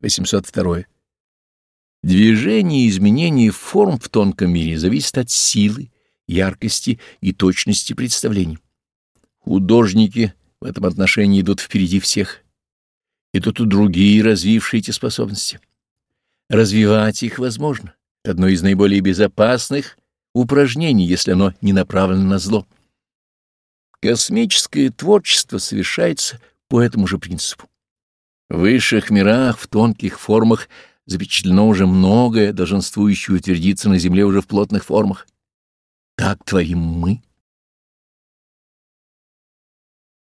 802. Движение и изменение форм в тонком мире зависит от силы, яркости и точности представлений. Художники в этом отношении идут впереди всех. Идут и другие, развившие эти способности. Развивать их возможно. Одно из наиболее безопасных упражнений, если оно не направлено на зло. Космическое творчество совершается по этому же принципу. В высших мирах, в тонких формах запечатлено уже многое, долженствующее утвердиться на Земле уже в плотных формах. Так творим мы.